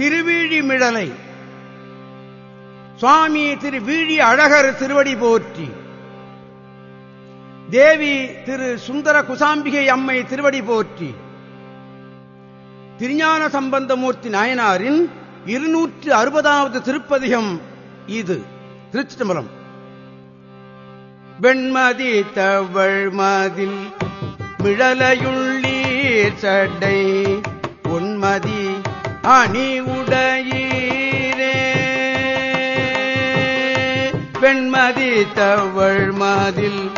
திருவீழிமிடலை சுவாமி திரு வீழி அழகர் திருவடி போற்றி. தேவி திரு சுந்தர குசாம்பிகை அம்மை திருவடி போற்றி. திருஞான சம்பந்தமூர்த்தி நாயனாரின் இருநூற்று அறுபதாவது திருப்பதிகம் இது. திருச்சிதம்பரம் வெண்மதி தவள் மதில் மிழலையுள்ளீர் சடை உன்மதி அணி உடையீரே பெண்மதி தவள் மதில்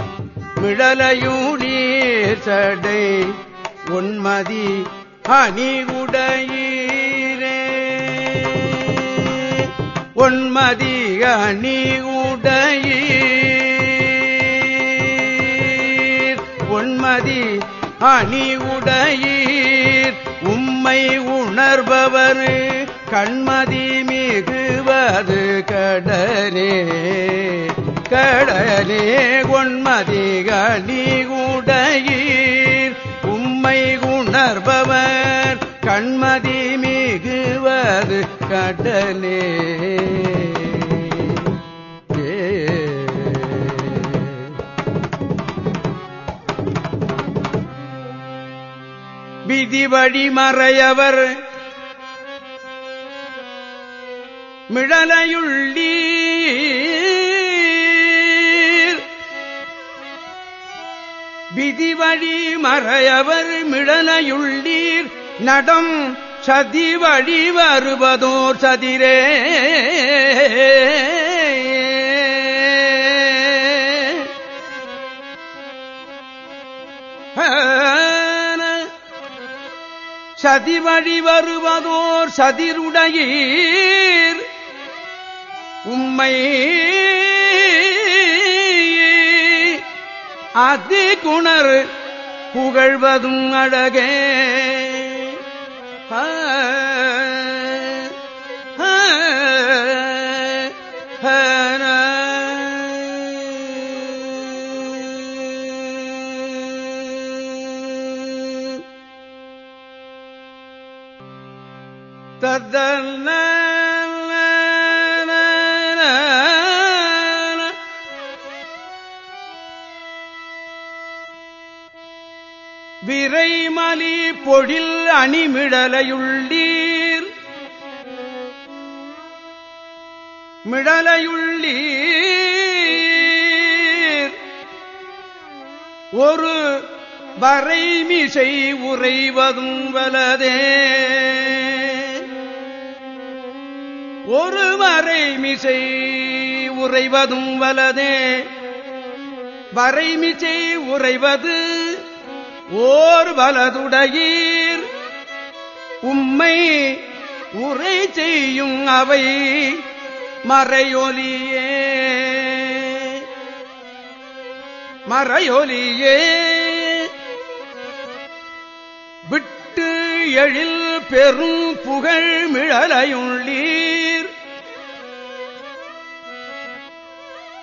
மிழலையுள்ளீர் சடை. உன்மதி அணி உடையீரே உன்மதி அணி உடையீர் உன்மதி அணி உடையீர் உம்மை உ உணர்பவர் கண்மதி மிகுவது கடனே கடனே உன்மதி அணி உடையீர் உம்மை உணர்பவர் கண்மதி மிகுவது கடனே விதி வழி மிழலையுள்ளீர். விதி வழி மறையவர் மிழலையுள்ளீர். நடம் சதி வழி வருவதோர் சதிரே. சதி வழி வருவதோர் சதிருடையீர். உம்மை அதி குணர் புகழ்வதும் அழகே. விரைமலி பொழில் அணிமிடலையுள்ளீர். மிடலையுள்ளீர். ஒரு வரைமிசை உறைவதும் வலதே. ஒரு வரைமிசை உறைவதும் வலதே. வரைமிசை உறைவது ஓர் வலதுடையீர். உம்மை உரை செய்யும் அவை மறையொலியே. மறையொலியே. விட்டு எழில் பெரும் புகழ் மிழலையுள்ளீர்.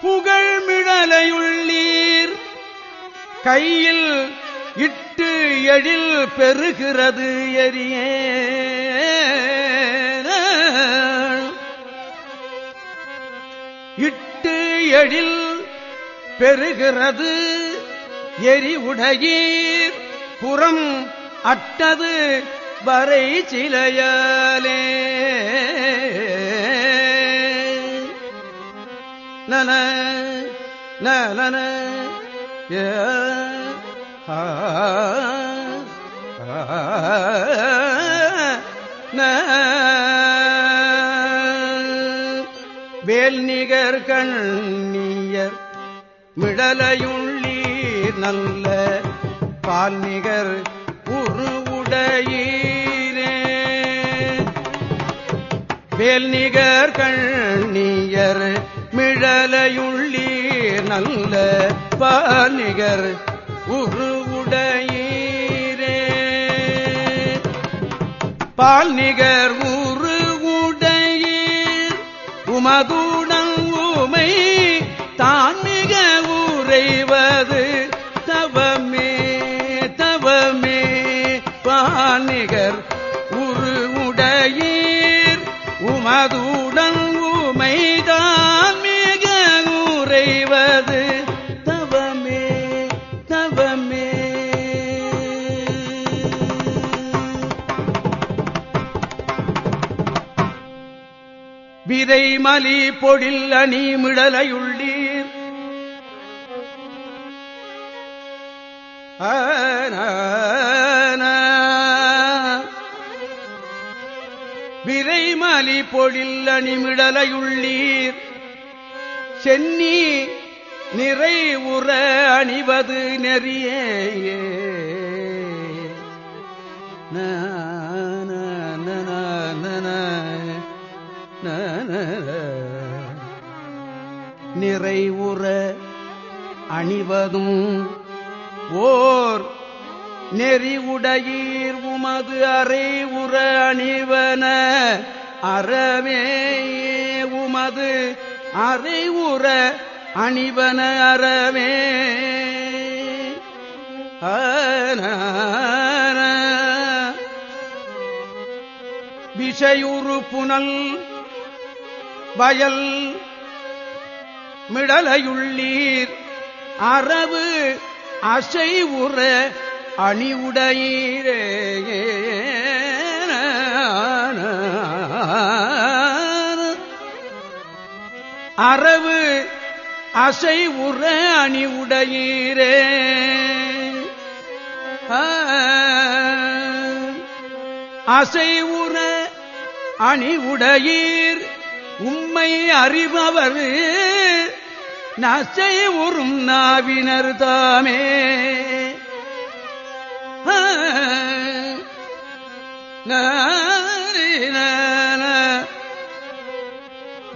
புகழ் மிழலையுள்ளீர். கையில் இட்டு எழில் பெறுகிறது எரியே. இட்டு எழில் பெறுகிறது எரி உடையீர். புறம் அட்டது வரை சிலையாலே. நன நலன ஏ. ஆ வேல் நிகர் கண்ணியர் மிடலையுள்ளீர் நல்ல பால் நிகர் உருவுடையீரே. வேல் நிகர் கண்ணியர் மிழலையுள்ளீர் நல்ல பால் நிகர் உடையீரே பால் நிகர் உருவுடையீர் உடையீர் உமதுட விரைமலி பொழில் அணி மிடலையுள்ளீர். விரைமலி பொழில் அணிமிடலையுள்ளீர் சென்னி நிறை உற அணிவது நெறியே நான் நிறைவுற அணிவதும் ஓர் நெறிவுடையீர் உமது அறை உற அணிவன அறவே உமது அறை உற அணிவன அறவே விஷயுறு புனல் வயல் மிடலையுள்ளீர். அரவு அசை உற அணிவுடையீரே. அரவு அசை உற அணிவுடையீரே. அசை உற அணிவுடையீர். உம்மை அறிபவர் நசை உறும் நாவினர் தாமே.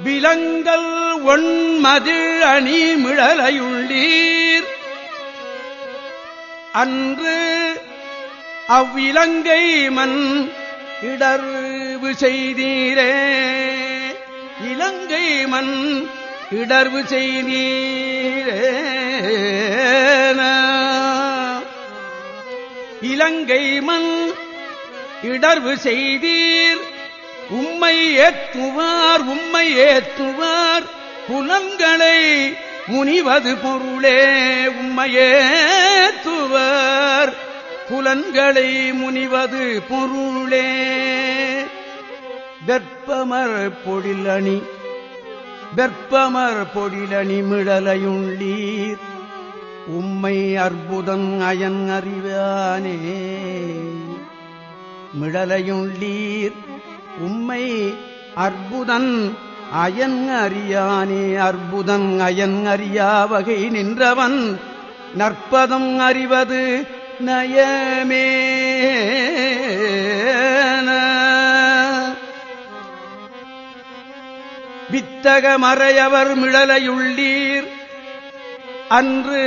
விலங்கல் ஒன்மதில் அணி மிழலையுள்ளீர் அன்று அவ்விலங்கை மண் இடர்வு செய்தீரே. இலங்கை மண் இடர்வு செய்தீரே இலங்கை மண் இடர்வு செய்தீர். உம்மை ஏத்துவார் உம்மை ஏத்துவார் புலன்களை முனிவது பொருளே உம்மையேத்துவர் புலன்களை முனிவது பொருளே. வெப்பமர் பொழிலணி வெப்பமர் பொழிலணி மிடலையுள்ளீர். உம்மை அற்புதம் அயன் அறிவானே மிடலையுள்ளீர். உம்மை அற்புதன் அயன் அறியானே அற்புதன் அயன் அறியா வகை நின்றவன் நற்பதம் அறிவது நயமே. வித்தக மறையவர் மிழலையுள்ளீர். அன்று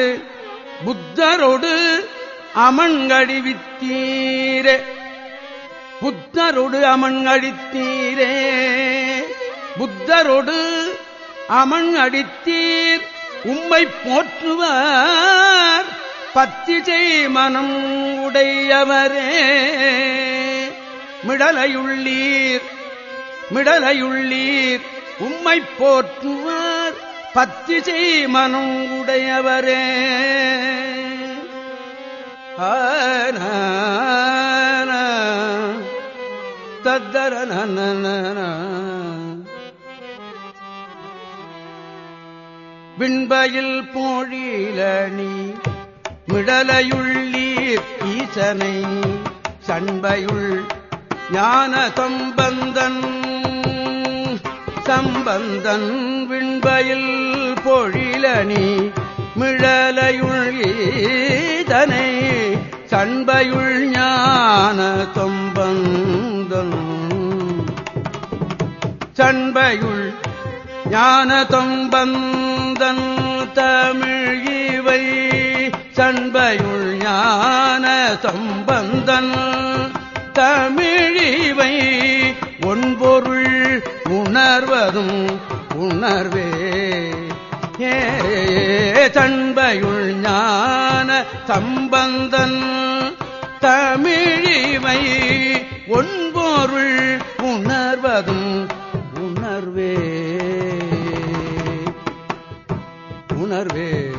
புத்தரோடு அமண்கழிவித்தீரே புத்தரோடு அமன் அடித்தீரே புத்தரோடு அமன் அடித்தீர் உம்மை போற்றுவார் பத்திசை மனம் உடையவரே. மிடலையுள்ளீர் மிடலையுள்ளீர் உம்மை போற்றுவார் பத்திசை மனம் உடையவரே ஆன தத்தர விண்பயில் போழிலணி மிடலையுள்ளீர் ஈசனை சண்பையுள் ஞான சம்பந்தன் சம்பந்தன் விண்பயில் பொழிலணி மிழலையுள் ஈதனை சண்பையுள் ஞான தொம்பந்தன் சண்பையுள் ஞான தொம்பந்தன் தமிழ் இவை சண்பையுள் ஞான தொம்பந்தன் உணர்வதும் உணர்வே. தன்பையுள் ஞான சம்பந்தன் தமிழிமை ஒன்பொருள் உணர்வதும் உணர்வே. உணர்வே.